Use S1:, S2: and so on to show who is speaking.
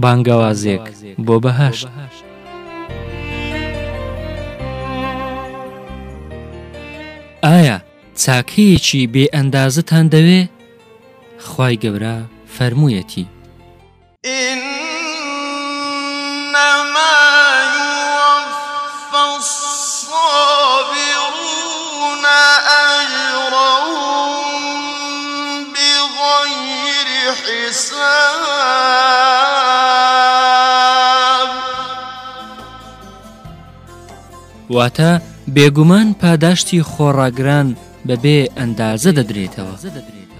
S1: بانگەوازێک بۆ بەهاشت. ئایا چاکەیەکی بێ ئەندازتان دەوێ؟ خی گەورە فەرموویەتی.
S2: حساب
S1: واتە بێگومان پاداشتی خۆڕاگران بەبێ ئەندازە دەدرێتەوە دەدرێت.